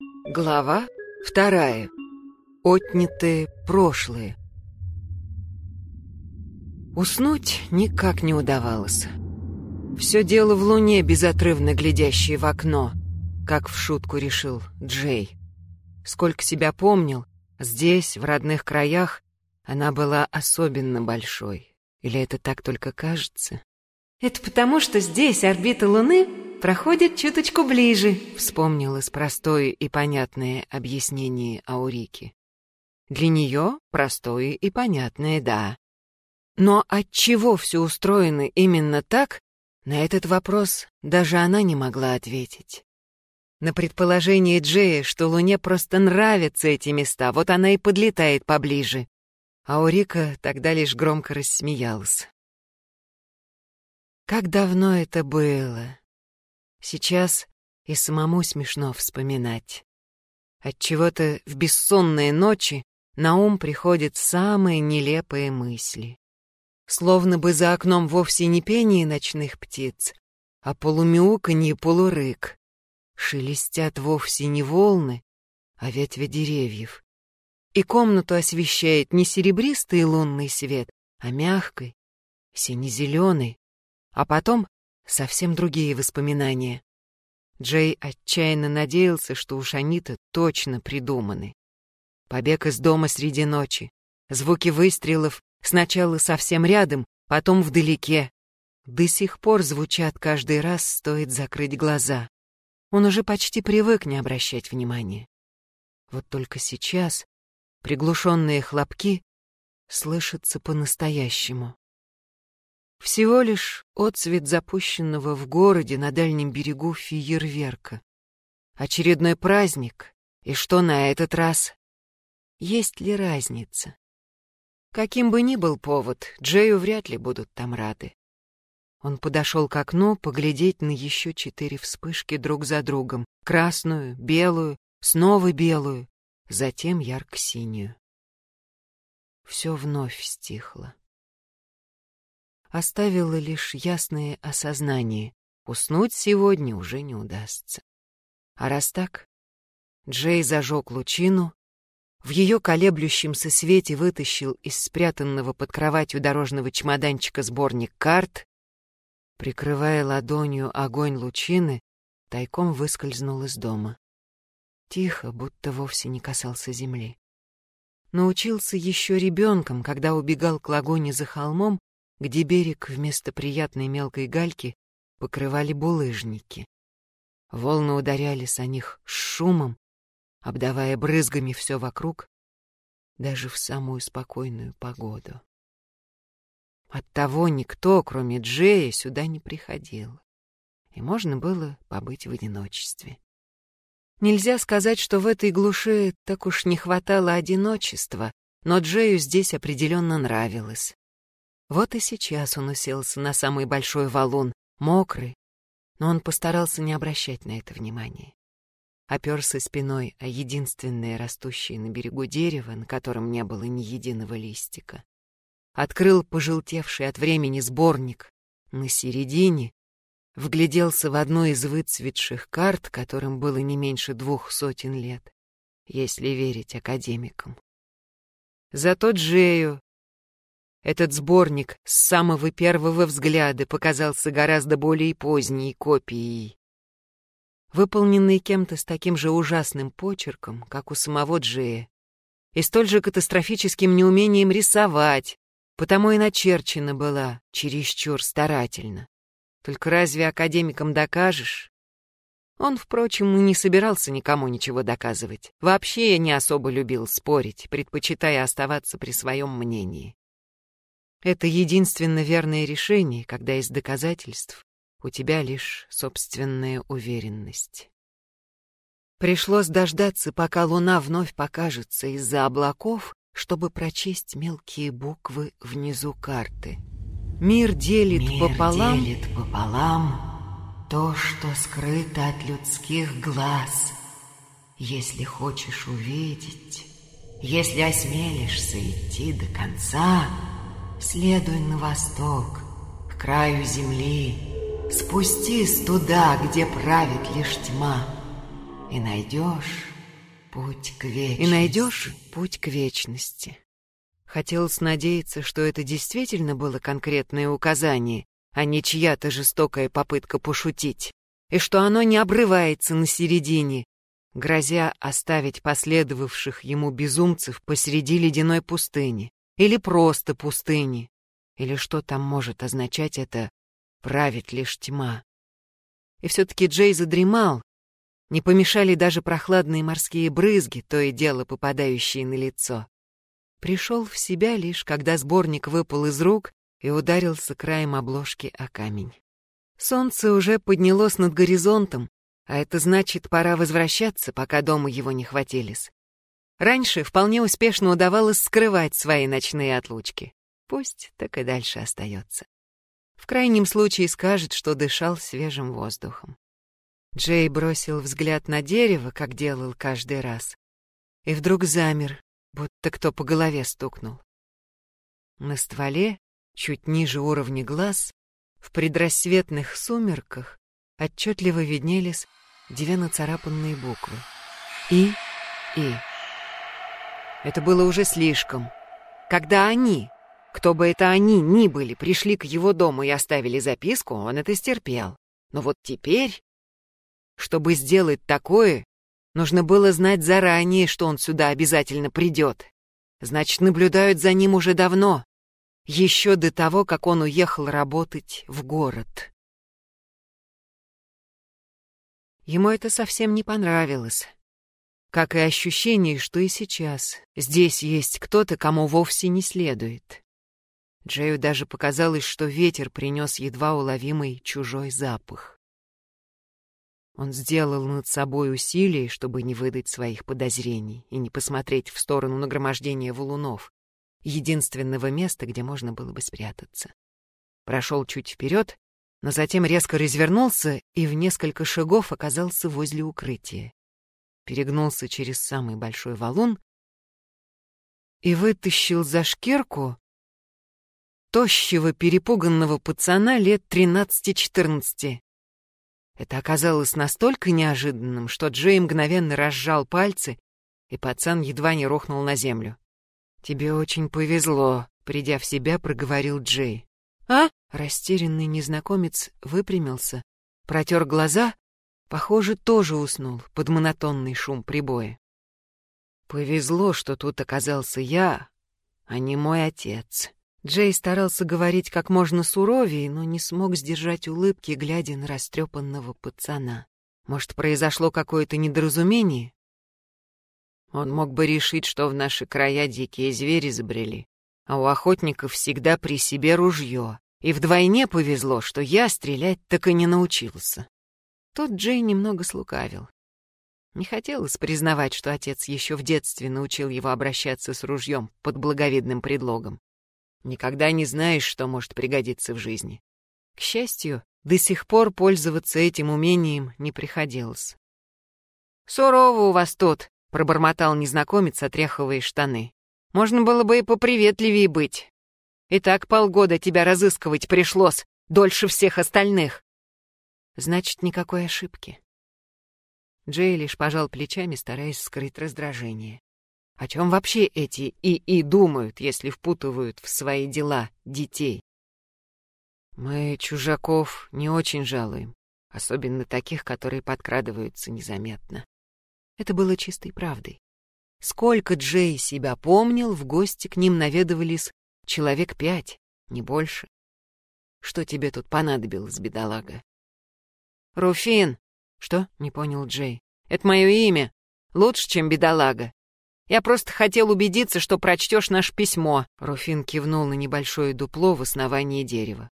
Глава вторая. Отнятые прошлые. Уснуть никак не удавалось. Все дело в луне, безотрывно глядящей в окно, как в шутку решил Джей. Сколько себя помнил, здесь, в родных краях, она была особенно большой. Или это так только кажется? Это потому, что здесь орбита Луны проходит чуточку ближе», — вспомнилось простое и понятное объяснение Аурики. Для нее простое и понятное, да. Но от чего все устроено именно так, на этот вопрос даже она не могла ответить. На предположение Джея, что Луне просто нравятся эти места, вот она и подлетает поближе. Аурика тогда лишь громко рассмеялась. Как давно это было? Сейчас и самому смешно вспоминать. Отчего-то в бессонные ночи на ум приходят самые нелепые мысли. Словно бы за окном вовсе не пение ночных птиц, а полумяуканье полурык. Шелестят вовсе не волны, а ветви деревьев. И комнату освещает не серебристый лунный свет, а мягкий, сине-зеленый, а потом совсем другие воспоминания. Джей отчаянно надеялся, что уж они-то точно придуманы. Побег из дома среди ночи, звуки выстрелов сначала совсем рядом, потом вдалеке. До сих пор звучат каждый раз, стоит закрыть глаза. Он уже почти привык не обращать внимания. Вот только сейчас приглушенные хлопки слышатся по-настоящему. Всего лишь отцвет запущенного в городе на дальнем берегу фейерверка. Очередной праздник, и что на этот раз? Есть ли разница? Каким бы ни был повод, Джею вряд ли будут там рады. Он подошел к окну поглядеть на еще четыре вспышки друг за другом. Красную, белую, снова белую, затем ярко-синюю. Все вновь стихло оставило лишь ясное осознание. Уснуть сегодня уже не удастся. А раз так, Джей зажег лучину, в ее колеблющемся свете вытащил из спрятанного под кроватью дорожного чемоданчика сборник карт, прикрывая ладонью огонь лучины, тайком выскользнул из дома. Тихо, будто вовсе не касался земли. Научился еще ребенком, когда убегал к лагуне за холмом где берег вместо приятной мелкой гальки покрывали булыжники. Волны ударялись о них с шумом, обдавая брызгами все вокруг, даже в самую спокойную погоду. Оттого никто, кроме Джея, сюда не приходил, и можно было побыть в одиночестве. Нельзя сказать, что в этой глуши так уж не хватало одиночества, но Джею здесь определенно нравилось. Вот и сейчас он уселся на самый большой валун, мокрый, но он постарался не обращать на это внимания. Оперся спиной о единственное растущее на берегу дерево, на котором не было ни единого листика. Открыл пожелтевший от времени сборник на середине, вгляделся в одну из выцветших карт, которым было не меньше двух сотен лет, если верить академикам. Зато Джею этот сборник с самого первого взгляда показался гораздо более поздней копией. Выполненный кем-то с таким же ужасным почерком, как у самого Джея, и столь же катастрофическим неумением рисовать, потому и начерчена была чересчур старательно. Только разве академикам докажешь? Он, впрочем, и не собирался никому ничего доказывать. Вообще не особо любил спорить, предпочитая оставаться при своем мнении. Это единственно верное решение, когда из доказательств у тебя лишь собственная уверенность. Пришлось дождаться, пока луна вновь покажется из-за облаков, чтобы прочесть мелкие буквы внизу карты. Мир делит Мир пополам... делит пополам то, что скрыто от людских глаз. Если хочешь увидеть, если осмелишься идти до конца... Следуй на восток, к краю земли, Спустись туда, где правит лишь тьма. и найдешь путь к вечности. И найдешь путь к вечности. Хотелось надеяться, что это действительно было конкретное указание, а не чья-то жестокая попытка пошутить, и что оно не обрывается на середине, грозя оставить последовавших ему безумцев посреди ледяной пустыни, или просто пустыни, или что там может означать это «правит лишь тьма». И все-таки Джей задремал, не помешали даже прохладные морские брызги, то и дело попадающие на лицо. Пришел в себя лишь, когда сборник выпал из рук и ударился краем обложки о камень. Солнце уже поднялось над горизонтом, а это значит, пора возвращаться, пока дома его не хватились. Раньше вполне успешно удавалось скрывать свои ночные отлучки. Пусть так и дальше остается. В крайнем случае скажет, что дышал свежим воздухом. Джей бросил взгляд на дерево, как делал каждый раз, и вдруг замер, будто кто по голове стукнул. На стволе, чуть ниже уровня глаз, в предрассветных сумерках отчетливо виднелись две нацарапанные буквы. И, И. Это было уже слишком. Когда они, кто бы это они ни были, пришли к его дому и оставили записку, он это стерпел. Но вот теперь, чтобы сделать такое, нужно было знать заранее, что он сюда обязательно придет. Значит, наблюдают за ним уже давно, еще до того, как он уехал работать в город. Ему это совсем не понравилось. Как и ощущение, что и сейчас здесь есть кто-то, кому вовсе не следует. Джею даже показалось, что ветер принес едва уловимый чужой запах. Он сделал над собой усилие, чтобы не выдать своих подозрений и не посмотреть в сторону нагромождения валунов, единственного места, где можно было бы спрятаться. Прошел чуть вперед но затем резко развернулся и в несколько шагов оказался возле укрытия. Перегнулся через самый большой валун и вытащил за шкирку тощего перепуганного пацана лет тринадцати-четырнадцати. Это оказалось настолько неожиданным, что Джей мгновенно разжал пальцы, и пацан едва не рухнул на землю. «Тебе очень повезло», — придя в себя, проговорил Джей. «А?» Растерянный незнакомец выпрямился, протер глаза, похоже, тоже уснул под монотонный шум прибоя. «Повезло, что тут оказался я, а не мой отец». Джей старался говорить как можно суровее, но не смог сдержать улыбки, глядя на растрепанного пацана. Может, произошло какое-то недоразумение? Он мог бы решить, что в наши края дикие звери забрели, а у охотников всегда при себе ружье, и вдвойне повезло, что я стрелять так и не научился. Тут Джей немного слукавил. Не хотелось признавать, что отец еще в детстве научил его обращаться с ружьем под благовидным предлогом. Никогда не знаешь, что может пригодиться в жизни. К счастью, до сих пор пользоваться этим умением не приходилось. «Сурово у вас тут», — пробормотал незнакомец, отряхивая штаны. «Можно было бы и поприветливее быть. И так полгода тебя разыскивать пришлось, дольше всех остальных. Значит, никакой ошибки. Джей лишь пожал плечами, стараясь скрыть раздражение. О чем вообще эти и-и думают, если впутывают в свои дела детей? Мы чужаков не очень жалуем, особенно таких, которые подкрадываются незаметно. Это было чистой правдой. Сколько Джей себя помнил, в гости к ним наведывались Человек пять, не больше. Что тебе тут понадобилось, бедолага? Руфин! Что? Не понял Джей. Это мое имя. Лучше, чем бедолага. Я просто хотел убедиться, что прочтешь наше письмо. Руфин кивнул на небольшое дупло в основании дерева.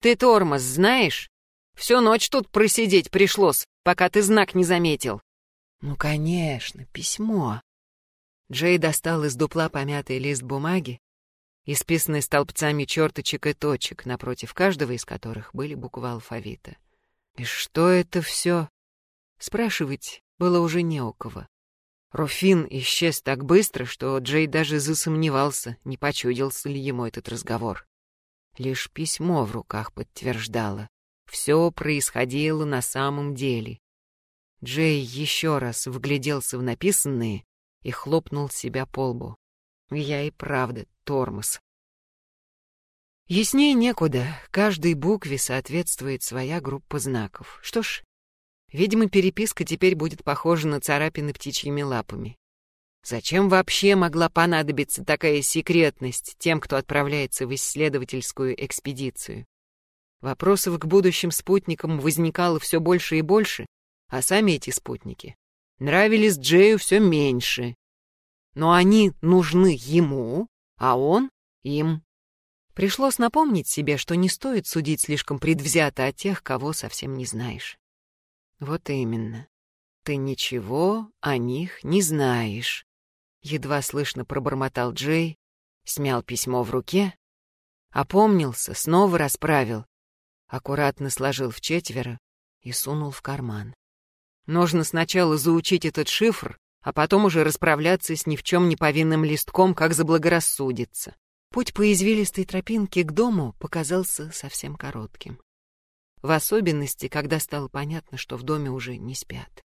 Ты тормоз знаешь? Всю ночь тут просидеть пришлось, пока ты знак не заметил. Ну, конечно, письмо. Джей достал из дупла помятый лист бумаги, исписанный столбцами черточек и точек, напротив каждого из которых были буквы алфавита. И что это все? Спрашивать было уже не у кого. Руфин исчез так быстро, что Джей даже засомневался, не почудился ли ему этот разговор. Лишь письмо в руках подтверждало. Все происходило на самом деле. Джей еще раз вгляделся в написанные и хлопнул себя по лбу. Я и правда тормоз. Яснее некуда, каждой букве соответствует своя группа знаков. Что ж, видимо, переписка теперь будет похожа на царапины птичьими лапами. Зачем вообще могла понадобиться такая секретность тем, кто отправляется в исследовательскую экспедицию? Вопросов к будущим спутникам возникало все больше и больше, а сами эти спутники нравились Джею все меньше. Но они нужны ему, а он им. Пришлось напомнить себе, что не стоит судить слишком предвзято о тех, кого совсем не знаешь. Вот именно. Ты ничего о них не знаешь. Едва слышно пробормотал Джей, смял письмо в руке, опомнился, снова расправил, аккуратно сложил в четверо и сунул в карман. Нужно сначала заучить этот шифр, а потом уже расправляться с ни в чем не повинным листком, как заблагорассудится. Путь по извилистой тропинке к дому показался совсем коротким. В особенности, когда стало понятно, что в доме уже не спят.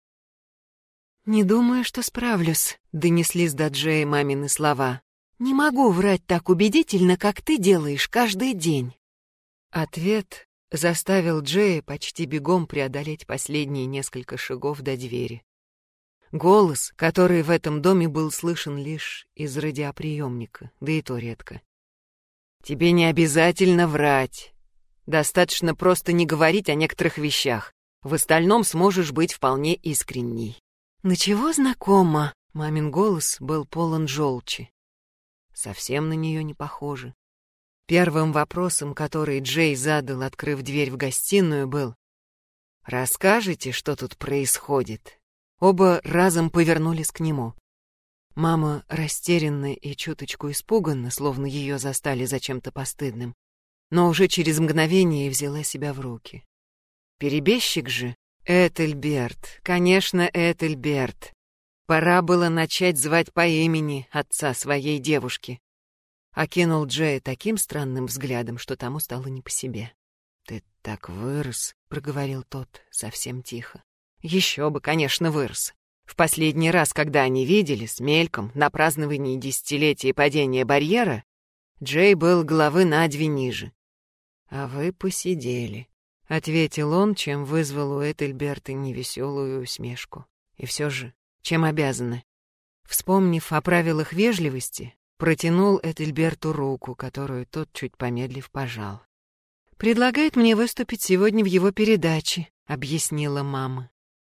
«Не думаю, что справлюсь», — донеслись до Джея мамины слова. «Не могу врать так убедительно, как ты делаешь каждый день». Ответ заставил Джея почти бегом преодолеть последние несколько шагов до двери. Голос, который в этом доме был слышен лишь из радиоприемника, да и то редко. «Тебе не обязательно врать. Достаточно просто не говорить о некоторых вещах. В остальном сможешь быть вполне искренней». «На чего знакомо?» — мамин голос был полон желчи. Совсем на нее не похоже. Первым вопросом, который Джей задал, открыв дверь в гостиную, был «Расскажите, что тут происходит?» Оба разом повернулись к нему. Мама, растерянная и чуточку испуганно, словно ее застали за чем-то постыдным, но уже через мгновение взяла себя в руки. Перебежчик же, Этельберт, конечно, Этельберт. Пора было начать звать по имени отца своей девушки окинул Джея таким странным взглядом, что тому стало не по себе. «Ты так вырос», — проговорил тот совсем тихо. «Еще бы, конечно, вырос. В последний раз, когда они виделись, мельком, на праздновании десятилетия падения барьера, Джей был головы на две ниже. «А вы посидели», — ответил он, чем вызвал у Этельберта невеселую усмешку. «И все же, чем обязаны?» Вспомнив о правилах вежливости, Протянул Этельберту руку, которую тот, чуть помедлив, пожал. «Предлагает мне выступить сегодня в его передаче», — объяснила мама.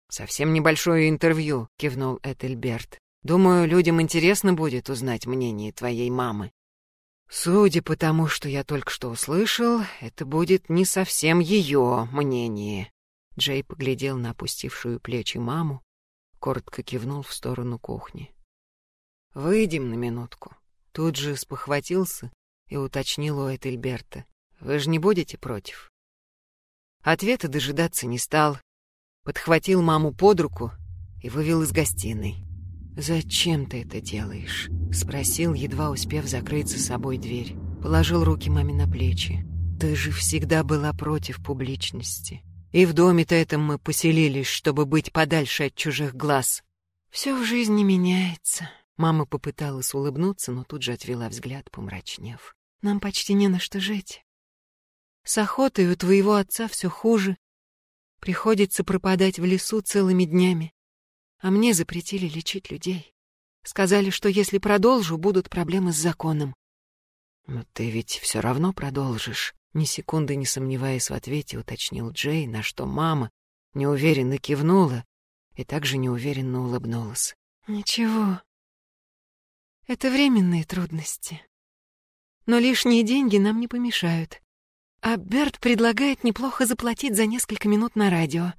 «Совсем небольшое интервью», — кивнул Этельберт. «Думаю, людям интересно будет узнать мнение твоей мамы». «Судя по тому, что я только что услышал, это будет не совсем ее мнение». Джей поглядел на опустившую плечи маму, коротко кивнул в сторону кухни. «Выйдем на минутку». Тут же спохватился и уточнил у Этельберта. «Вы же не будете против?» Ответа дожидаться не стал. Подхватил маму под руку и вывел из гостиной. «Зачем ты это делаешь?» — спросил, едва успев закрыть за собой дверь. Положил руки маме на плечи. «Ты же всегда была против публичности. И в доме-то этом мы поселились, чтобы быть подальше от чужих глаз. Все в жизни меняется», Мама попыталась улыбнуться, но тут же отвела взгляд, помрачнев. «Нам почти не на что жить. С охотой у твоего отца все хуже. Приходится пропадать в лесу целыми днями. А мне запретили лечить людей. Сказали, что если продолжу, будут проблемы с законом. «Но ты ведь все равно продолжишь», — ни секунды не сомневаясь в ответе, уточнил Джей, на что мама неуверенно кивнула и также неуверенно улыбнулась. «Ничего, это временные трудности. Но лишние деньги нам не помешают. А Берт предлагает неплохо заплатить за несколько минут на радио.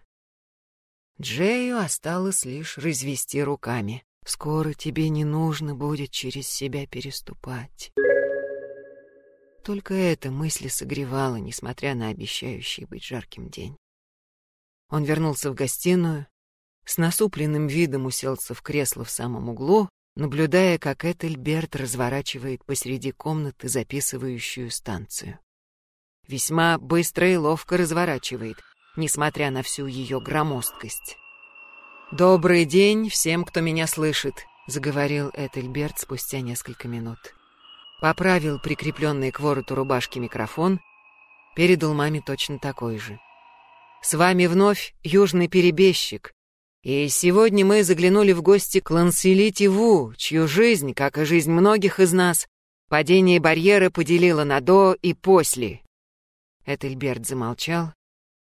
Джею осталось лишь развести руками. Скоро тебе не нужно будет через себя переступать. Только эта мысль согревала, несмотря на обещающий быть жарким день. Он вернулся в гостиную, с насупленным видом уселся в кресло в самом углу наблюдая, как Этельберт разворачивает посреди комнаты записывающую станцию. Весьма быстро и ловко разворачивает, несмотря на всю ее громоздкость. «Добрый день всем, кто меня слышит», — заговорил Этельберт спустя несколько минут. Поправил прикрепленный к вороту рубашки микрофон, передал маме точно такой же. «С вами вновь южный перебежчик, и сегодня мы заглянули в гости к Ланселити Ву, чью жизнь, как и жизнь многих из нас, падение барьера поделило на «до» и «после». Этельберт замолчал,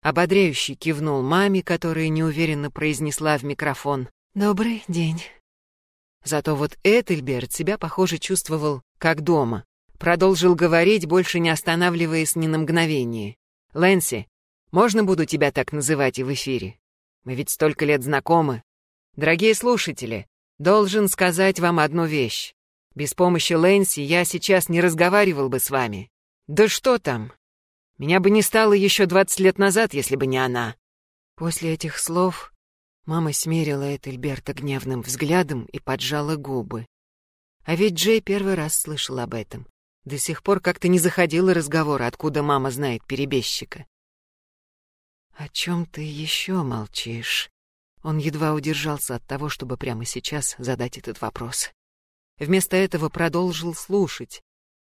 ободряюще кивнул маме, которая неуверенно произнесла в микрофон «Добрый день». Зато вот Этельберт себя, похоже, чувствовал как дома. Продолжил говорить, больше не останавливаясь ни на мгновение. «Лэнси, можно буду тебя так называть и в эфире? Мы ведь столько лет знакомы. Дорогие слушатели, должен сказать вам одну вещь. Без помощи Лэнси я сейчас не разговаривал бы с вами. Да что там? Меня бы не стало еще двадцать лет назад, если бы не она». После этих слов мама смерила Этельберта гневным взглядом и поджала губы. А ведь Джей первый раз слышал об этом. До сих пор как-то не заходил разговор, откуда мама знает перебежчика. «О чем ты еще молчишь?» Он едва удержался от того, чтобы прямо сейчас задать этот вопрос. Вместо этого продолжил слушать.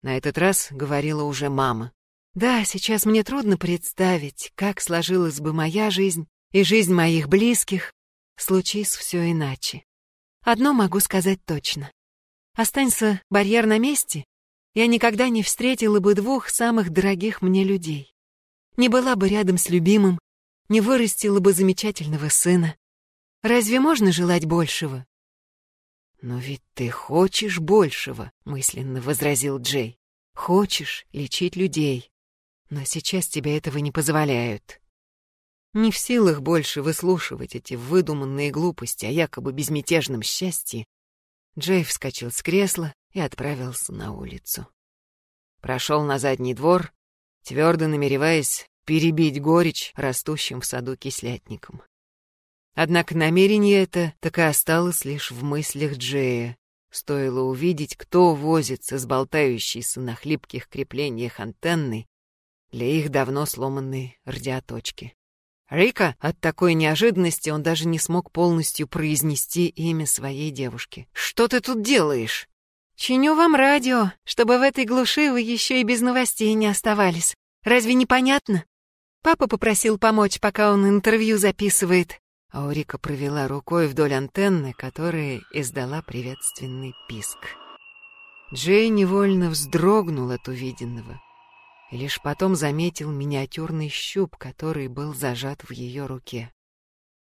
На этот раз говорила уже мама. Да, сейчас мне трудно представить, как сложилась бы моя жизнь и жизнь моих близких, случись все иначе. Одно могу сказать точно. Останься барьер на месте, я никогда не встретила бы двух самых дорогих мне людей. Не была бы рядом с любимым, не вырастила бы замечательного сына. Разве можно желать большего? «Но ведь ты хочешь большего», — мысленно возразил Джей. «Хочешь лечить людей, но сейчас тебе этого не позволяют. Не в силах больше выслушивать эти выдуманные глупости о якобы безмятежном счастье, Джей вскочил с кресла и отправился на улицу. Прошел на задний двор, твердо намереваясь перебить горечь растущим в саду кислятником. Однако намерение это так и осталось лишь в мыслях Джея. Стоило увидеть, кто возится с болтающейся на хлипких креплениях антенной для их давно сломанной радиоточки. Рика от такой неожиданности он даже не смог полностью произнести имя своей девушки. «Что ты тут делаешь?» «Чиню вам радио, чтобы в этой глуши вы еще и без новостей не оставались. Разве не понятно? Папа попросил помочь, пока он интервью записывает». Аурика провела рукой вдоль антенны, которая издала приветственный писк. Джей невольно вздрогнул от увиденного и лишь потом заметил миниатюрный щуп, который был зажат в ее руке.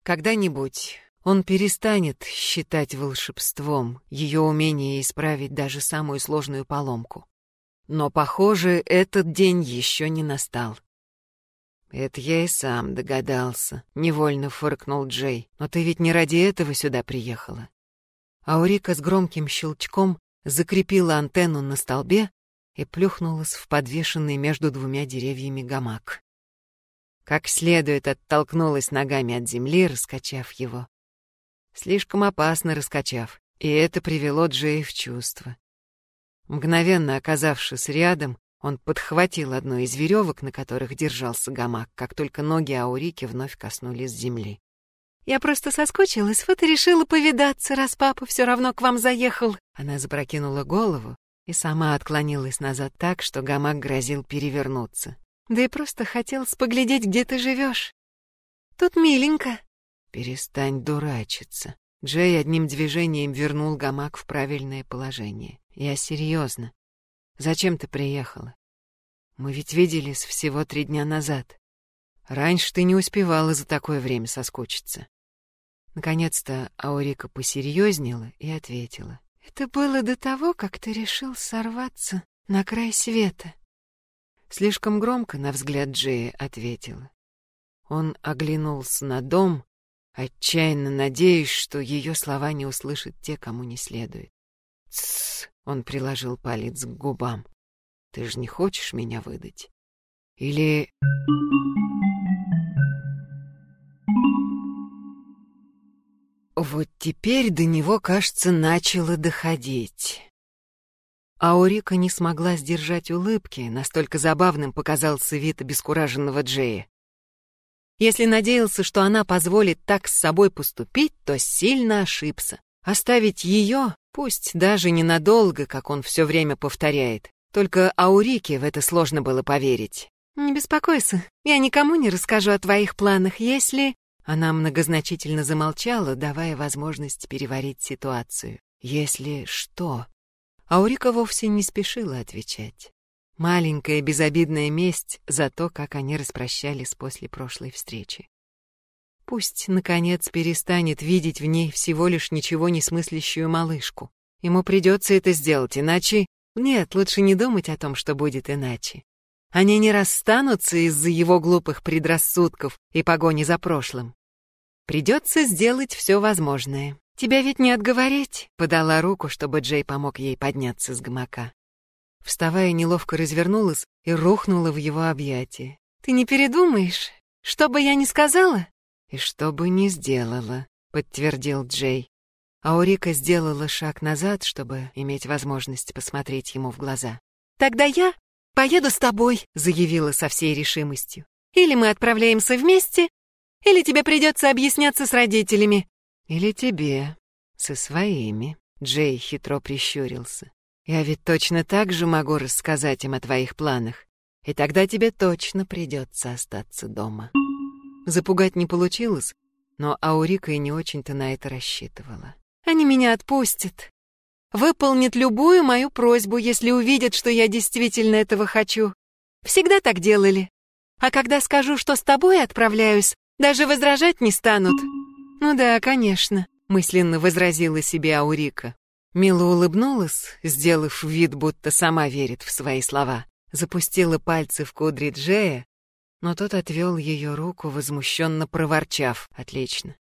Когда-нибудь он перестанет считать волшебством ее умение исправить даже самую сложную поломку. Но, похоже, этот день еще не настал. «Это я и сам догадался», — невольно фыркнул Джей. «Но ты ведь не ради этого сюда приехала». Аурика с громким щелчком закрепила антенну на столбе и плюхнулась в подвешенный между двумя деревьями гамак. Как следует оттолкнулась ногами от земли, раскачав его. Слишком опасно раскачав, и это привело Джей в чувство. Мгновенно оказавшись рядом, он подхватил одну из веревок, на которых держался гамак, как только ноги Аурики вновь коснулись земли. «Я просто соскучилась, вот и решила повидаться, раз папа все равно к вам заехал». Она запрокинула голову, и сама отклонилась назад так, что гамак грозил перевернуться. «Да и просто хотел поглядеть, где ты живешь. Тут миленько». «Перестань дурачиться». Джей одним движением вернул гамак в правильное положение. «Я серьезно. Зачем ты приехала? Мы ведь виделись всего три дня назад. Раньше ты не успевала за такое время соскучиться». Наконец-то Аурика посерьезнела и ответила. Это было до того, как ты решил сорваться на край света. Слишком громко, на взгляд Джея, ответила. Он оглянулся на дом, отчаянно надеясь, что ее слова не услышат те, кому не следует. «Тссс!» — он приложил палец к губам. «Ты же не хочешь меня выдать? Или...» Вот теперь до него, кажется, начало доходить. Аурика не смогла сдержать улыбки, настолько забавным показался вид обескураженного Джея. Если надеялся, что она позволит так с собой поступить, то сильно ошибся. Оставить ее, пусть даже ненадолго, как он все время повторяет. Только Аурике в это сложно было поверить. «Не беспокойся, я никому не расскажу о твоих планах, если...» Она многозначительно замолчала, давая возможность переварить ситуацию. «Если что?» Аурика вовсе не спешила отвечать. Маленькая безобидная месть за то, как они распрощались после прошлой встречи. Пусть, наконец, перестанет видеть в ней всего лишь ничего не смыслящую малышку. Ему придется это сделать, иначе... Нет, лучше не думать о том, что будет иначе. Они не расстанутся из-за его глупых предрассудков и погони за прошлым. Придется сделать все возможное. «Тебя ведь не отговорить?» — подала руку, чтобы Джей помог ей подняться с гамака. Вставая, неловко развернулась и рухнула в его объятия. «Ты не передумаешь? Что бы я ни сказала?» «И что бы ни сделала», — подтвердил Джей. Аурика сделала шаг назад, чтобы иметь возможность посмотреть ему в глаза. «Тогда я поеду с тобой», — заявила со всей решимостью. «Или мы отправляемся вместе, или тебе придется объясняться с родителями». «Или тебе, со своими», — Джей хитро прищурился. «Я ведь точно так же могу рассказать им о твоих планах, и тогда тебе точно придется остаться дома». Запугать не получилось, но Аурика и не очень-то на это рассчитывала. «Они меня отпустят. Выполнят любую мою просьбу, если увидят, что я действительно этого хочу. Всегда так делали. А когда скажу, что с тобой отправляюсь, даже возражать не станут». «Ну да, конечно», — мысленно возразила себе Аурика. Мила улыбнулась, сделав вид, будто сама верит в свои слова. Запустила пальцы в кудри Джея, но тот отвел ее руку, возмущенно проворчав. «Отлично.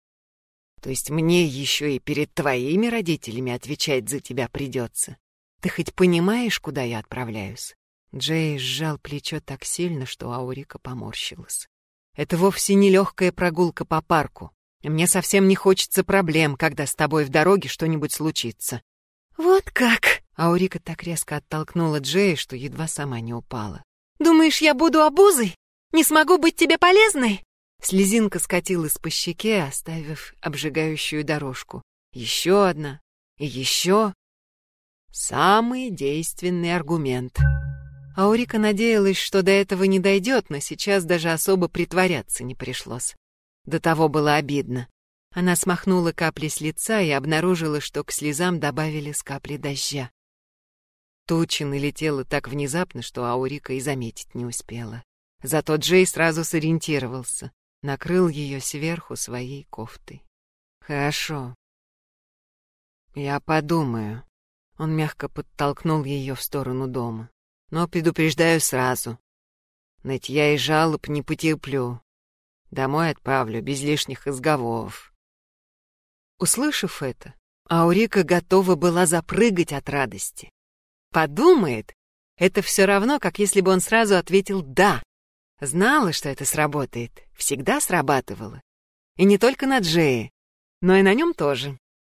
То есть мне еще и перед твоими родителями отвечать за тебя придется? Ты хоть понимаешь, куда я отправляюсь?» Джей сжал плечо так сильно, что Аурика поморщилась. «Это вовсе не легкая прогулка по парку. мне совсем не хочется проблем, когда с тобой в дороге что-нибудь случится». «Вот как!» Аурика так резко оттолкнула Джея, что едва сама не упала. «Думаешь, я буду обузой? Не смогу быть тебе полезной?» Слезинка скатилась по щеке, оставив обжигающую дорожку. Еще одна. И еще. Самый действенный аргумент. Аурика надеялась, что до этого не дойдет, но сейчас даже особо притворяться не пришлось. До того было обидно. Она смахнула капли с лица и обнаружила, что к слезам добавили капли дождя. Туча налетела так внезапно, что Аурика и заметить не успела. Зато Джей сразу сориентировался, накрыл ее сверху своей кофтой. «Хорошо. Я подумаю». Он мягко подтолкнул ее в сторону дома. «Но предупреждаю сразу. Нытья и жалоб не потерплю. Домой отправлю без лишних разговоров». Услышав это, Аурика готова была запрыгать от радости. Подумает, это все равно, как если бы он сразу ответил «да». Знала, что это сработает, всегда срабатывало. И не только на Джее, но и на нем тоже.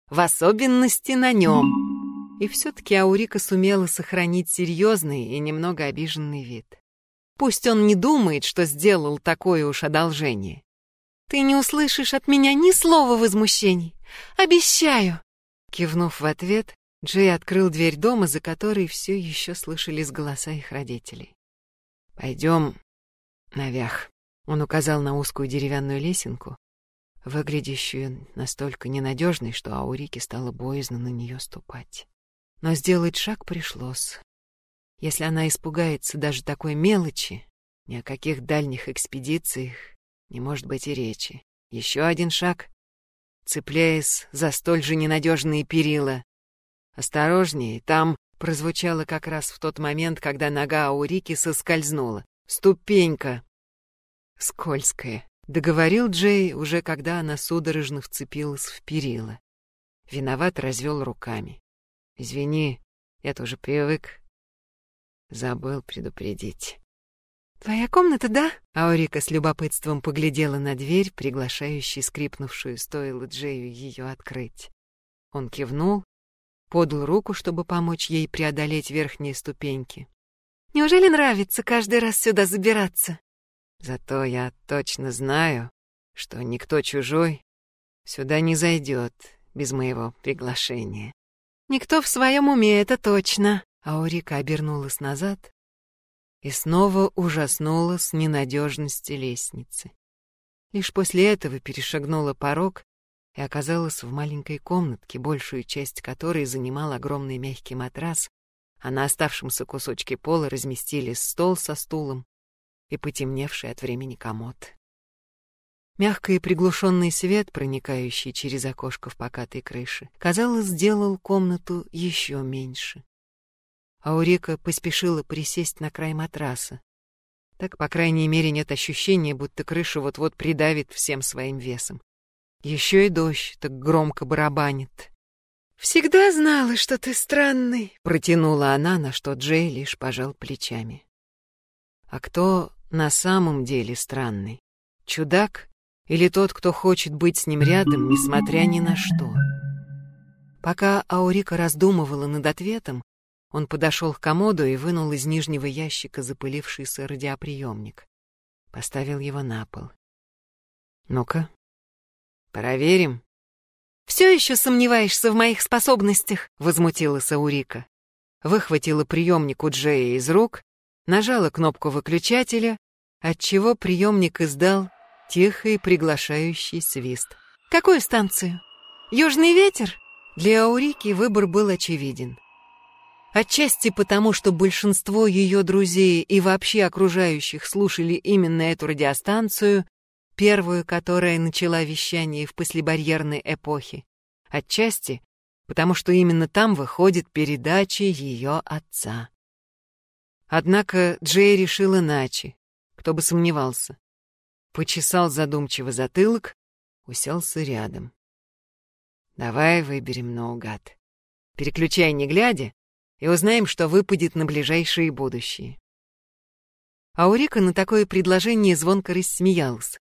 В особенности на нем. И все-таки Аурика сумела сохранить серьезный и немного обиженный вид. Пусть он не думает, что сделал такое уж одолжение. «Ты не услышишь от меня ни слова возмущений. Обещаю!» Кивнув в ответ, Джей открыл дверь дома, за которой все еще слышались голоса их родителей. «Пойдем наверх». Он указал на узкую деревянную лесенку, выглядящую настолько ненадежной, что Аурике стало боязно на нее ступать. Но сделать шаг пришлось. Если она испугается даже такой мелочи, ни о каких дальних экспедициях не может быть и речи. Еще один шаг, цепляясь за столь же ненадежные перила. «Осторожнее, там...» прозвучало как раз в тот момент, когда нога Аурики соскользнула. «Ступенька!» «Скользкая», — договорил Джей, уже когда она судорожно вцепилась в перила. Виноват развел руками. «Извини, я тоже привык. Забыл предупредить». «Твоя комната, да?» Аурика с любопытством поглядела на дверь, приглашающий скрипнувшую, стоило Джею ее открыть. Он кивнул, подал руку, чтобы помочь ей преодолеть верхние ступеньки. «Неужели нравится каждый раз сюда забираться?» Зато я точно знаю, что никто чужой сюда не зайдет без моего приглашения. Никто в своем уме, это точно. Аурика обернулась назад и снова ужаснулась ненадежности лестницы. Лишь после этого перешагнула порог и оказалась в маленькой комнатке, большую часть которой занимал огромный мягкий матрас, а на оставшемся кусочке пола разместили стол со стулом и потемневший от времени комод. Мягкий приглушенный свет, проникающий через окошко в покатой крыше, казалось, сделал комнату еще меньше. Аурика поспешила присесть на край матраса. Так, по крайней мере, нет ощущения, будто крыша вот-вот придавит всем своим весом. Еще и дождь так громко барабанит. «Всегда знала, что ты странный», — протянула она, на что Джей лишь пожал плечами. «А кто на самом деле странный? Чудак или тот, кто хочет быть с ним рядом, несмотря ни на что?» Пока Аурика раздумывала над ответом, он подошел к комоду и вынул из нижнего ящика запылившийся радиоприемник. Поставил его на пол. «Ну-ка, проверим». «Все еще сомневаешься в моих способностях?» — возмутилась Аурика. Выхватила приемник у Джея из рук, нажала кнопку выключателя, отчего приемник издал тихий приглашающий свист. «Какую станцию? Южный ветер?» Для Аурики выбор был очевиден. Отчасти потому, что большинство ее друзей и вообще окружающих слушали именно эту радиостанцию, первую, которая начала вещание в послебарьерной эпохе. Отчасти потому, что именно там выходит передача ее отца. Однако Джей решил иначе, кто бы сомневался. Почесал задумчиво затылок, уселся рядом. «Давай выберем наугад. Переключай не глядя, и узнаем, что выпадет на ближайшее будущее. Аурика на такое предложение звонко рассмеялся.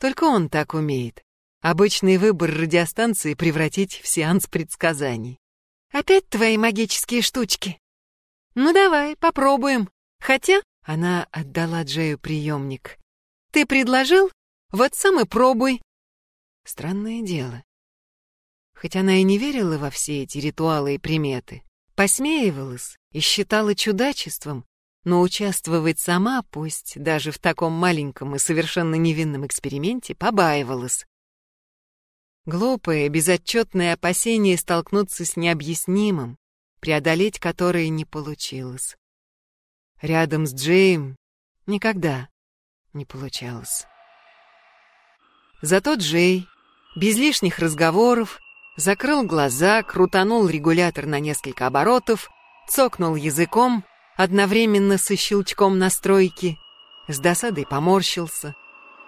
Только он так умеет. Обычный выбор радиостанции превратить в сеанс предсказаний. «Опять твои магические штучки?» «Ну давай, попробуем. Хотя...» — она отдала Джею приемник. «Ты предложил? Вот сам и пробуй». Странное дело. Хоть она и не верила во все эти ритуалы и приметы, посмеивалась и считала чудачеством, но участвовать сама, пусть даже в таком маленьком и совершенно невинном эксперименте, побаивалась. Глупое, безотчетное опасение столкнуться с необъяснимым, преодолеть которое не получилось. Рядом с Джейм никогда не получалось. Зато Джей, без лишних разговоров, закрыл глаза, крутанул регулятор на несколько оборотов, цокнул языком, одновременно со щелчком настройки, с досадой поморщился.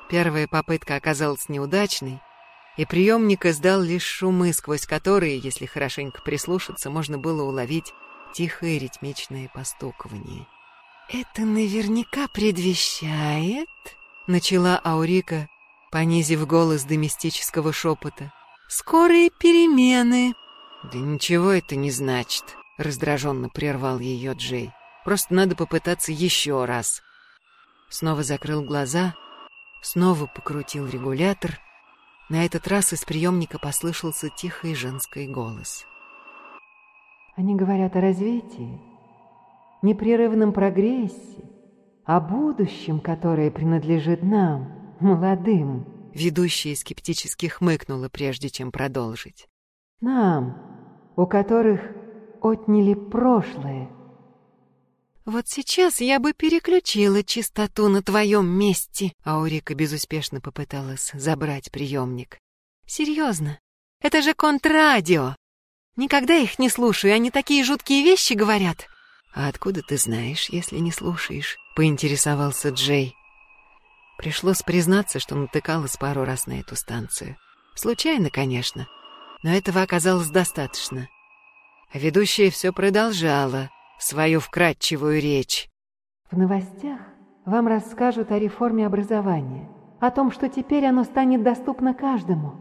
Первая попытка оказалась неудачной, и приемник издал лишь шумы, сквозь которые, если хорошенько прислушаться, можно было уловить тихое ритмичное постукивание. «Это наверняка предвещает...» — начала Аурика, понизив голос до мистического шепота. Скорые перемены. Да ничего это не значит, раздраженно прервал ее Джей. Просто надо попытаться еще раз. Снова закрыл глаза, снова покрутил регулятор. На этот раз из приемника послышался тихий женский голос. Они говорят о развитии, непрерывном прогрессе, о будущем, которое принадлежит нам, молодым. Ведущая скептически хмыкнула, прежде чем продолжить. «Нам, у которых отняли прошлое». «Вот сейчас я бы переключила чистоту на твоем месте», Аурика безуспешно попыталась забрать приемник. «Серьезно? Это же контрадио! Никогда их не слушаю, они такие жуткие вещи говорят». «А откуда ты знаешь, если не слушаешь?» — поинтересовался Джей. Пришлось признаться, что натыкалась пару раз на эту станцию. Случайно, конечно, но этого оказалось достаточно. Ведущая все продолжала свою вкрадчивую речь. В новостях вам расскажут о реформе образования, о том, что теперь оно станет доступно каждому.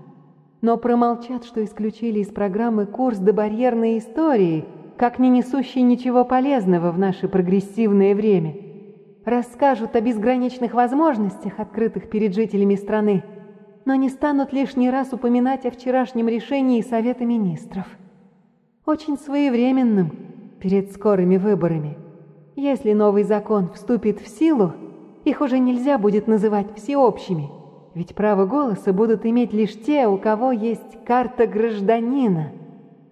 Но промолчат, что исключили из программы курс добарьерной истории, как не несущий ничего полезного в наше прогрессивное время. расскажут о безграничных возможностях, открытых перед жителями страны, но не станут лишний раз упоминать о вчерашнем решении Совета Министров. Очень своевременным перед скорыми выборами. Если новый закон вступит в силу, их уже нельзя будет называть всеобщими, ведь право голоса будут иметь лишь те, у кого есть карта гражданина.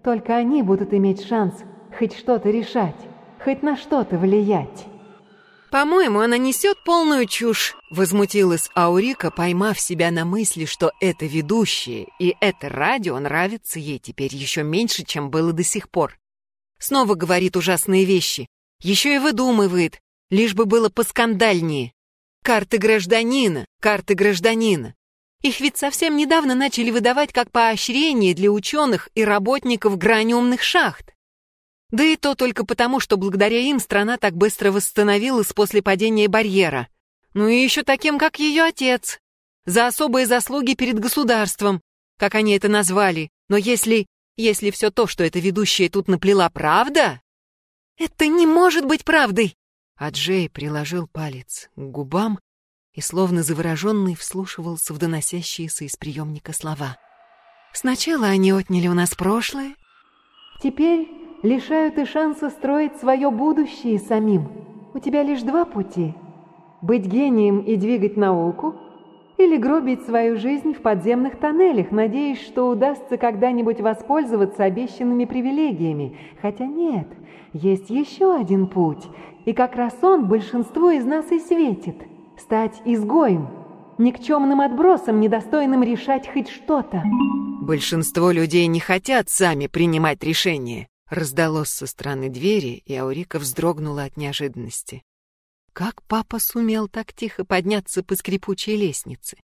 Только они будут иметь шанс хоть что-то решать, хоть на что-то влиять. «По-моему, она несет полную чушь», — возмутилась Аурика, поймав себя на мысли, что это ведущее и это радио нравится ей теперь еще меньше, чем было до сих пор. Снова говорит ужасные вещи, еще и выдумывает, лишь бы было поскандальнее. Карты гражданина, карты гражданина. Их ведь совсем недавно начали выдавать как поощрение для ученых и работников граниумных шахт. Да и то только потому, что благодаря им страна так быстро восстановилась после падения барьера. Ну и еще таким, как ее отец. За особые заслуги перед государством, как они это назвали. Но если... если все то, что эта ведущая тут наплела, правда? Это не может быть правдой! А Джей приложил палец к губам и, словно завороженный, вслушивался в доносящиеся из приемника слова. «Сначала они отняли у нас прошлое». «Теперь лишают и шанса строить свое будущее самим. У тебя лишь два пути – быть гением и двигать науку, или гробить свою жизнь в подземных тоннелях, надеясь, что удастся когда-нибудь воспользоваться обещанными привилегиями. Хотя нет, есть еще один путь, и как раз он большинству из нас и светит – стать изгоем, никчемным отбросом, недостойным решать хоть что-то. Большинство людей не хотят сами принимать решения. Раздалось со стороны двери, и Аурика вздрогнула от неожиданности. Как папа сумел так тихо подняться по скрипучей лестнице?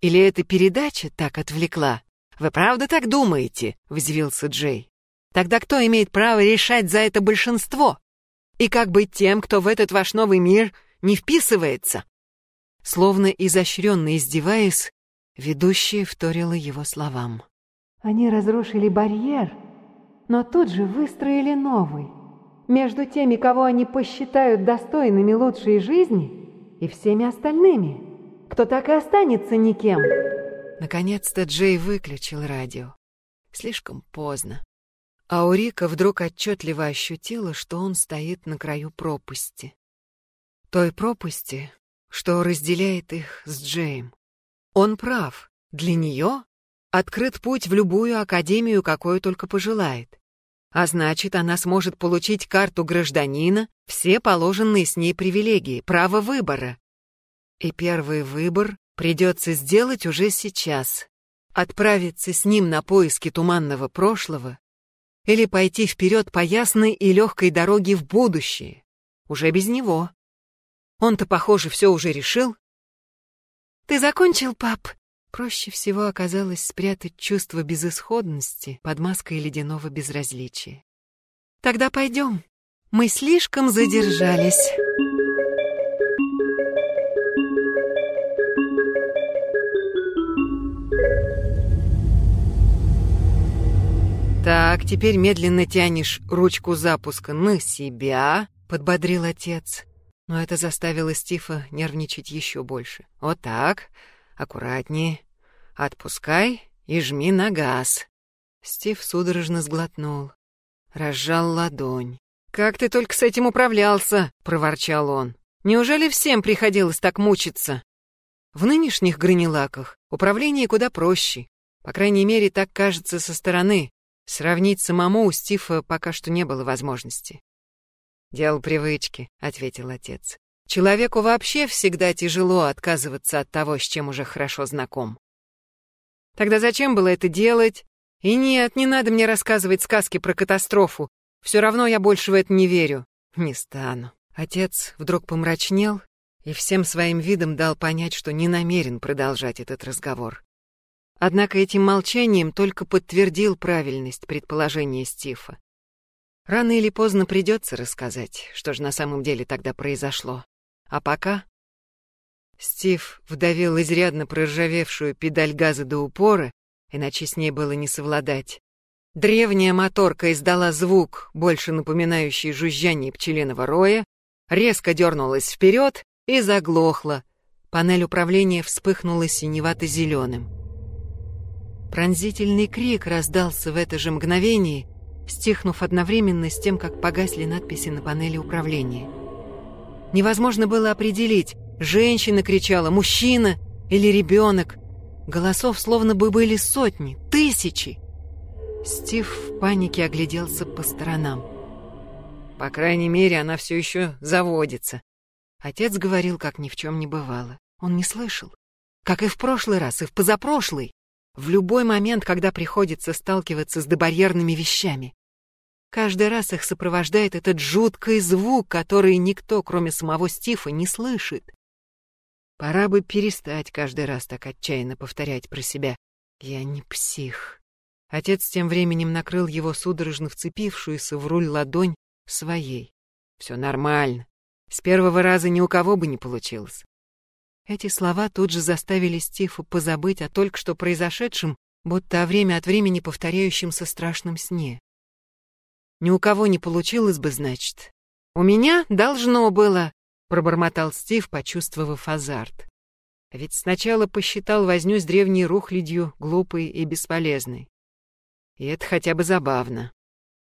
Или эта передача так отвлекла? Вы правда так думаете? Взвился Джей. Тогда кто имеет право решать за это большинство? И как быть тем, кто в этот ваш новый мир не вписывается? Словно изощренно издеваясь, ведущая вторила его словам. Они разрушили барьер, но тут же выстроили новый. Между теми, кого они посчитают достойными лучшей жизни, и всеми остальными, кто так и останется никем. Наконец-то Джей выключил радио. Слишком поздно. А Урика вдруг отчетливо ощутила, что он стоит на краю пропасти. Той пропасти, что разделяет их с Джеем. Он прав. Для нее открыт путь в любую академию, какую только пожелает. А значит, она сможет получить карту гражданина, все положенные с ней привилегии, право выбора. И первый выбор придется сделать уже сейчас. Отправиться с ним на поиски туманного прошлого или пойти вперед по ясной и легкой дороге в будущее, уже без него. Он-то, похоже, все уже решил. «Ты закончил, пап?» Проще всего оказалось спрятать чувство безысходности под маской ледяного безразличия. «Тогда пойдем. Мы слишком задержались». «Так, теперь медленно тянешь ручку запуска на себя», — подбодрил отец. Но это заставило Стифа нервничать еще больше. «Вот так, аккуратнее. Отпускай и жми на газ. Стив судорожно сглотнул. Разжал ладонь. «Как ты только с этим управлялся?» — проворчал он. «Неужели всем приходилось так мучиться?» В нынешних гранилаках управление куда проще. По крайней мере, так кажется со стороны. Сравнить самому у Стива пока что не было возможности. «Дело привычки», — ответил отец. «Человеку вообще всегда тяжело отказываться от того, с чем уже хорошо знаком. Тогда зачем было это делать? И нет, не надо мне рассказывать сказки про катастрофу. Все равно я больше в это не верю. Не стану. Отец вдруг помрачнел и всем своим видом дал понять, что не намерен продолжать этот разговор. Однако этим молчанием только подтвердил правильность предположения Стифа. Рано или поздно придется рассказать, что же на самом деле тогда произошло. А пока Стив вдавил изрядно проржавевшую педаль газа до упора, иначе с ней было не совладать. Древняя моторка издала звук, больше напоминающий жужжание пчелиного роя, резко дернулась вперед и заглохла. Панель управления вспыхнула синевато-зеленым. Пронзительный крик раздался в это же мгновение, стихнув одновременно с тем, как погасли надписи на панели управления. Невозможно было определить, женщина кричала, мужчина или ребенок. Голосов словно бы были сотни, тысячи. Стив в панике огляделся по сторонам. По крайней мере, она все еще заводится. Отец говорил, как ни в чем не бывало. Он не слышал. Как и в прошлый раз, и в позапрошлый. В любой момент, когда приходится сталкиваться с добарьерными вещами. Каждый раз их сопровождает этот жуткий звук, который никто, кроме самого Стива, не слышит. Пора бы перестать каждый раз так отчаянно повторять про себя. Я не псих. Отец тем временем накрыл его судорожно вцепившуюся в руль ладонь своей. Все нормально. С первого раза ни у кого бы не получилось. Эти слова тут же заставили Стифа позабыть о только что произошедшем, будто о время от времени повторяющемся страшном сне. Ни у кого не получилось бы, значит. У меня должно было, пробормотал Стив, почувствовав азарт. Ведь сначала посчитал возню с древней рухлядью глупой и бесполезной. И это хотя бы забавно.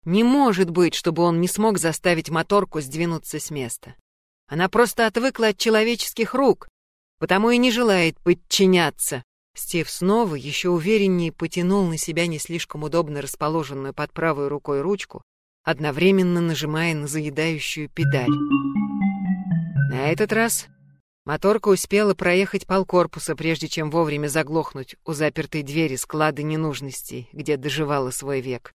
Не может быть, чтобы он не смог заставить моторку сдвинуться с места. Она просто отвыкла от человеческих рук, потому и не желает подчиняться. Стив снова еще увереннее потянул на себя не слишком удобно расположенную под правой рукой ручку, одновременно нажимая на заедающую педаль. На этот раз моторка успела проехать полкорпуса, прежде чем вовремя заглохнуть у запертой двери склада ненужностей, где доживала свой век.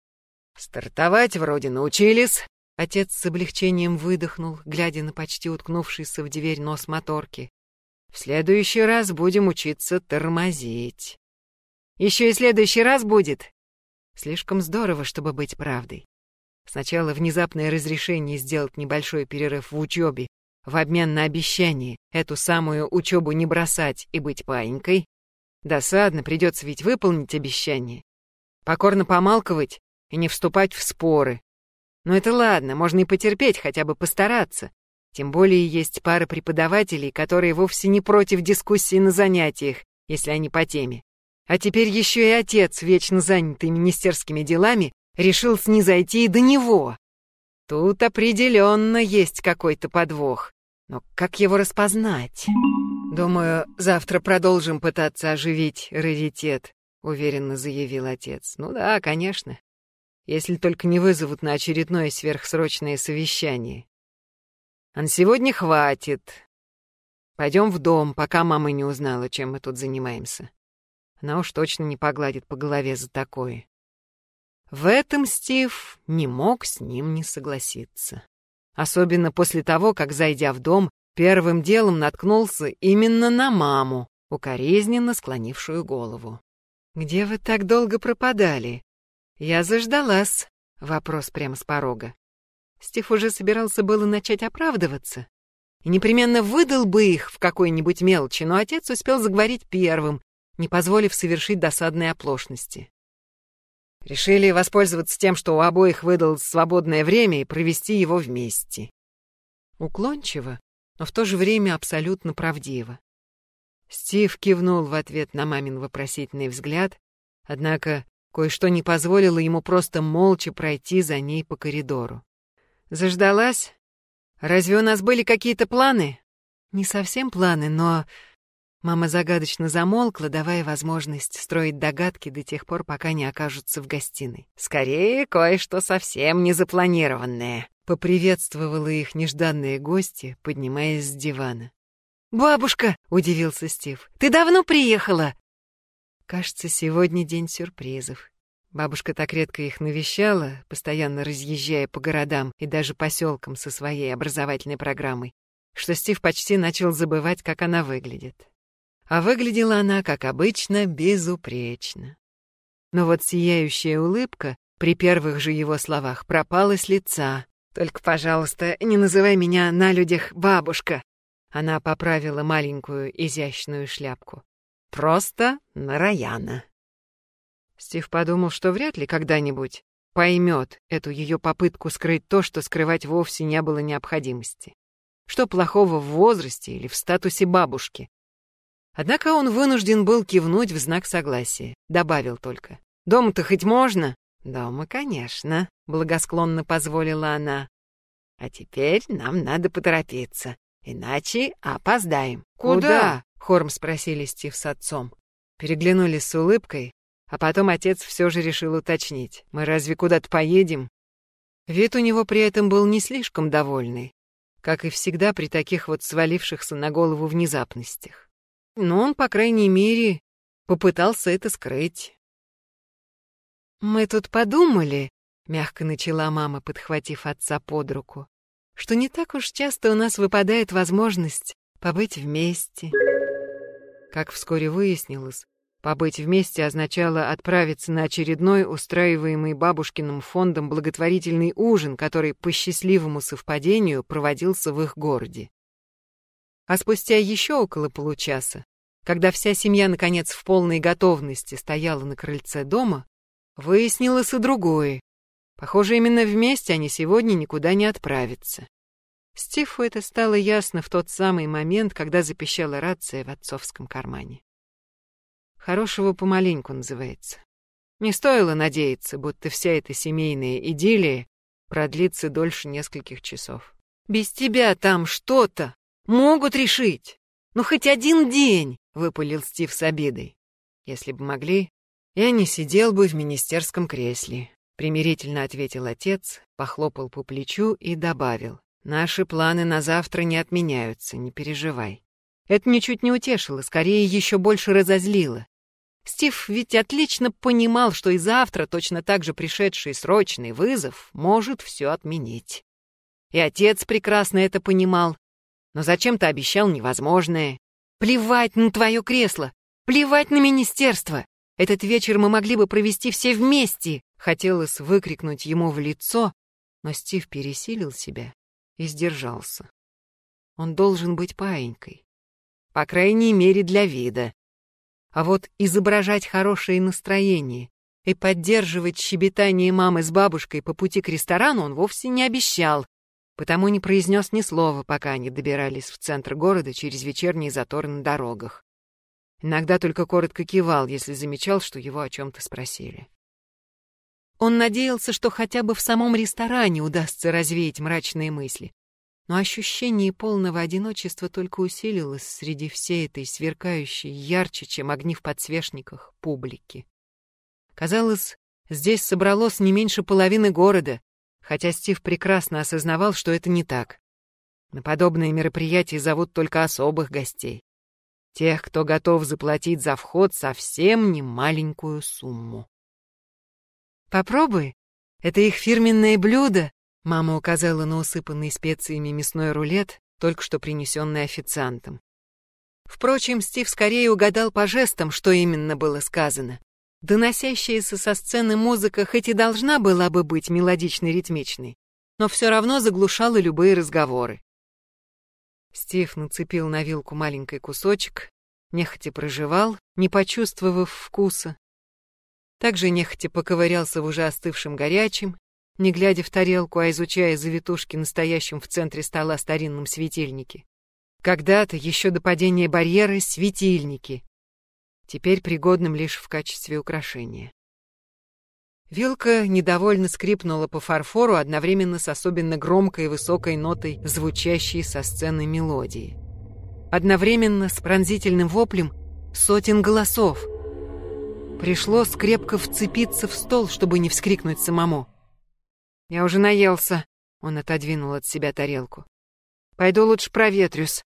«Стартовать вроде научились», Отец с облегчением выдохнул, глядя на почти уткнувшийся в дверь нос моторки. В следующий раз будем учиться тормозить. Еще и следующий раз будет. Слишком здорово, чтобы быть правдой. Сначала внезапное разрешение сделать небольшой перерыв в учебе в обмен на обещание эту самую учебу не бросать и быть паинькой. Досадно, придется ведь выполнить обещание. Покорно помалковать и не вступать в споры. Но это ладно, можно и потерпеть, хотя бы постараться. Тем более есть пара преподавателей, которые вовсе не против дискуссий на занятиях, если они по теме. А теперь еще и отец, вечно занятый министерскими делами, решил снизойти и до него. Тут определенно есть какой-то подвох. Но как его распознать? Думаю, завтра продолжим пытаться оживить раритет, уверенно заявил отец. Ну да, конечно. Если только не вызовут на очередное сверхсрочное совещание. А на сегодня хватит. Пойдем в дом, пока мама не узнала, чем мы тут занимаемся. Она уж точно не погладит по голове за такое. В этом Стив не мог с ним не согласиться. Особенно после того, как, зайдя в дом, первым делом наткнулся именно на маму, укоризненно склонившую голову. «Где вы так долго пропадали?» «Я заждалась», — вопрос прямо с порога. Стив уже собирался было начать оправдываться. И непременно выдал бы их в какой-нибудь мелочи, но отец успел заговорить первым, не позволив совершить досадные оплошности. Решили воспользоваться тем, что у обоих выдалось свободное время, и провести его вместе. Уклончиво, но в то же время абсолютно правдиво. Стив кивнул в ответ на мамин вопросительный взгляд, однако кое-что не позволило ему просто молча пройти за ней по коридору. Заждалась? Разве у нас были какие-то планы? Не совсем планы, но... Мама загадочно замолкла, давая возможность строить догадки до тех пор, пока не окажутся в гостиной. «Скорее, кое-что совсем не запланированное», — поприветствовала их нежданные гости, поднимаясь с дивана. «Бабушка!» — удивился Стив. «Ты давно приехала?» «Кажется, сегодня день сюрпризов», Бабушка так редко их навещала, постоянно разъезжая по городам и даже поселкам со своей образовательной программой, что Стив почти начал забывать, как она выглядит. А выглядела она, как обычно, безупречно. Но вот сияющая улыбка при первых же его словах пропала с лица. «Только, пожалуйста, не называй меня на людях бабушка!» Она поправила маленькую изящную шляпку. «Просто Нараяна!» Стив подумал, что вряд ли когда-нибудь поймет эту ее попытку скрыть то, что скрывать вовсе не было необходимости. Что плохого в возрасте или в статусе бабушки? Однако он вынужден был кивнуть в знак согласия. Добавил только. «Дома-то хоть можно?» «Дома, конечно», — благосклонно позволила она. «А теперь нам надо поторопиться, иначе опоздаем». «Куда?» — хором спросили Стив с отцом. Переглянулись с улыбкой, а потом отец все же решил уточнить. «Мы разве куда-то поедем?» Вид у него при этом был не слишком довольный, как и всегда при таких вот свалившихся на голову внезапностях. Но он, по крайней мере, попытался это скрыть. «Мы тут подумали», — мягко начала мама, подхватив отца под руку, «что не так уж часто у нас выпадает возможность побыть вместе». Как вскоре выяснилось, побыть вместе означало отправиться на очередной устраиваемый бабушкиным фондом благотворительный ужин, который по счастливому совпадению проводился в их городе. А спустя еще около получаса, когда вся семья, наконец, в полной готовности стояла на крыльце дома, выяснилось и другое. Похоже, именно вместе они сегодня никуда не отправятся. Стиву это стало ясно в тот самый момент, когда запищала рация в отцовском кармане. Хорошего помаленьку называется. Не стоило надеяться, будто вся эта семейная идиллия продлится дольше нескольких часов. «Без тебя там что-то могут решить. Ну, хоть один день!» — выпалил Стив с обидой. «Если бы могли, я не сидел бы в министерском кресле», — примирительно ответил отец, похлопал по плечу и добавил. «Наши планы на завтра не отменяются, не переживай». Это ничуть не утешило, скорее еще больше разозлило. Стив ведь отлично понимал, что и завтра точно так же пришедший срочный вызов может все отменить. И отец прекрасно это понимал, но зачем-то обещал невозможное. Плевать на твое кресло, плевать на министерство. Этот вечер мы могли бы провести все вместе!» Хотелось выкрикнуть ему в лицо, но Стив пересилил себя и сдержался. Он должен быть паинькой. По крайней мере, для вида. А вот изображать хорошее настроение и поддерживать щебетание мамы с бабушкой по пути к ресторану он вовсе не обещал, потому не произнес ни слова, пока они добирались в центр города через вечерние заторы на дорогах. Иногда только коротко кивал, если замечал, что его о чем-то спросили. Он надеялся, что хотя бы в самом ресторане удастся развеять мрачные мысли. Но ощущение полного одиночества только усилилось среди всей этой сверкающей ярче, чем огни в подсвечниках, публики. Казалось, здесь собралось не меньше половины города, хотя Стив прекрасно осознавал, что это не так. На подобные мероприятия зовут только особых гостей. Тех, кто готов заплатить за вход совсем не маленькую сумму. «Попробуй. Это их фирменное блюдо», — мама указала на усыпанный специями мясной рулет, только что принесенный официантом. Впрочем, Стив скорее угадал по жестам, что именно было сказано. Доносящаяся со сцены музыка хоть и должна была бы быть мелодичной-ритмичной, но все равно заглушала любые разговоры. Стив нацепил на вилку маленький кусочек, нехотя прожевал, не почувствовав вкуса. Также нехотя поковырялся в уже остывшем горячем, не глядя в тарелку, а изучая завитушки настоящем в центре стола старинном светильнике. Когда-то, еще до падения барьера, светильники. Теперь пригодным лишь в качестве украшения. Вилка недовольно скрипнула по фарфору одновременно с особенно громкой и высокой нотой, звучащей со сцены мелодии. Одновременно с пронзительным воплем сотен голосов. Пришлось крепко вцепиться в стол, чтобы не вскрикнуть самому. «Я уже наелся», — он отодвинул от себя тарелку. «Пойду лучше проветрюсь».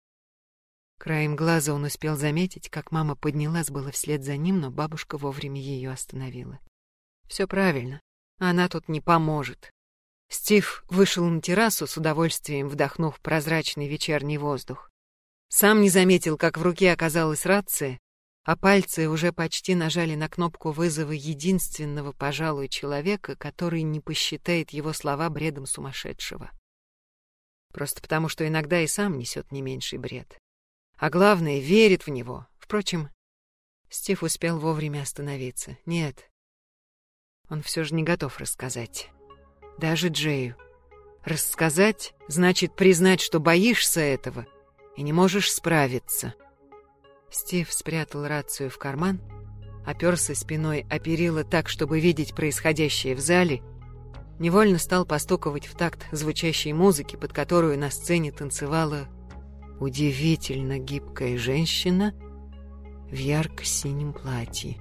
Краем глаза он успел заметить, как мама поднялась было вслед за ним, но бабушка вовремя ее остановила. Все правильно. Она тут не поможет. Стив вышел на террасу с удовольствием, вдохнув прозрачный вечерний воздух. Сам не заметил, как в руке оказалась рация, а пальцы уже почти нажали на кнопку вызова единственного, пожалуй, человека, который не посчитает его слова бредом сумасшедшего. Просто потому, что иногда и сам несет не меньший бред. А главное, верит в него. Впрочем, Стив успел вовремя остановиться. Нет, он все же не готов рассказать. Даже Джею. Рассказать значит признать, что боишься этого и не можешь справиться. Стив спрятал рацию в карман, оперся спиной о перила так, чтобы видеть происходящее в зале, невольно стал постуковать в такт звучащей музыки, под которую на сцене танцевала удивительно гибкая женщина в ярко-синем платье.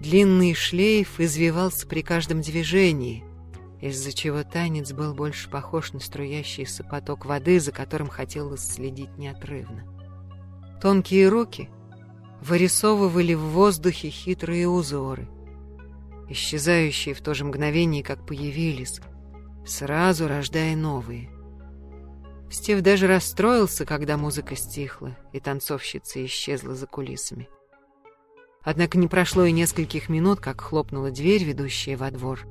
Длинный шлейф извивался при каждом движении, из-за чего танец был больше похож на струящийся поток воды, за которым хотелось следить неотрывно. Тонкие руки вырисовывали в воздухе хитрые узоры, исчезающие в то же мгновение, как появились, сразу рождая новые. Стив даже расстроился, когда музыка стихла, и танцовщица исчезла за кулисами. Однако не прошло и нескольких минут, как хлопнула дверь, ведущая во двор,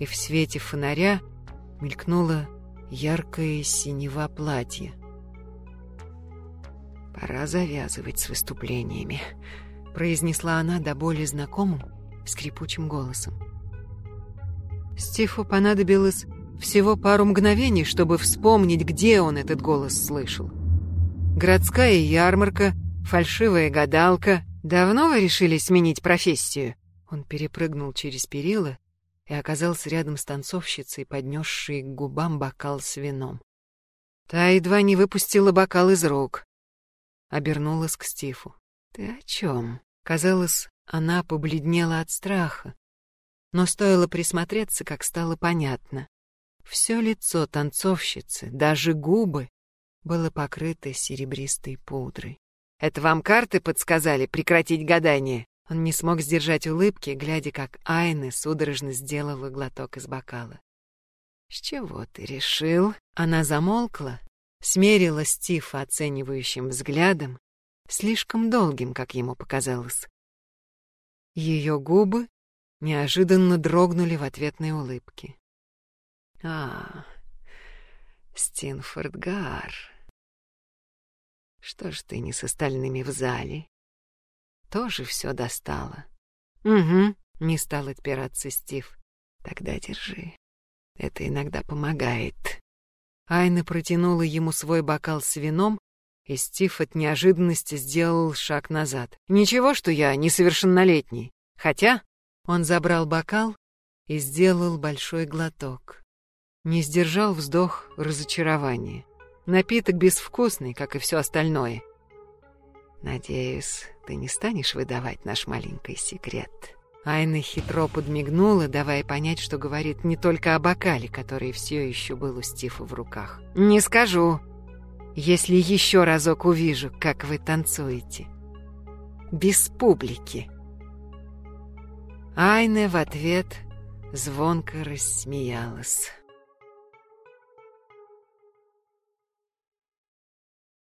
и в свете фонаря мелькнуло яркое синева платье. «Пора завязывать с выступлениями», — произнесла она до боли знакомым, скрипучим голосом. Стиву понадобилось всего пару мгновений, чтобы вспомнить, где он этот голос слышал. Городская ярмарка, фальшивая гадалка. Давно вы решили сменить профессию? Он перепрыгнул через перила и оказался рядом с танцовщицей, поднесшей к губам бокал с вином. Та едва не выпустила бокал из рук. Обернулась к Стифу. «Ты о чем?» Казалось, она побледнела от страха. Но стоило присмотреться, как стало понятно. Все лицо танцовщицы, даже губы, было покрыто серебристой пудрой. «Это вам карты подсказали прекратить гадание?» Он не смог сдержать улыбки, глядя, как Айны судорожно сделала глоток из бокала. «С чего ты решил?» Она замолкла, смерила Стива оценивающим взглядом, слишком долгим, как ему показалось. Ее губы неожиданно дрогнули в ответной улыбке. А, Стинфордгар. Что ж ты не с остальными в зале? Тоже все достала? Угу, не стал отпираться Стив. Тогда держи. Это иногда помогает. Айна протянула ему свой бокал с вином, и Стив от неожиданности сделал шаг назад. «Ничего, что я несовершеннолетний. Хотя...» Он забрал бокал и сделал большой глоток. Не сдержал вздох разочарования. Напиток безвкусный, как и все остальное. «Надеюсь, ты не станешь выдавать наш маленький секрет». Айна хитро подмигнула, давая понять, что говорит не только о бокале, который все еще был у Стифа в руках. «Не скажу, если еще разок увижу, как вы танцуете. Без публики». Айна в ответ звонко рассмеялась.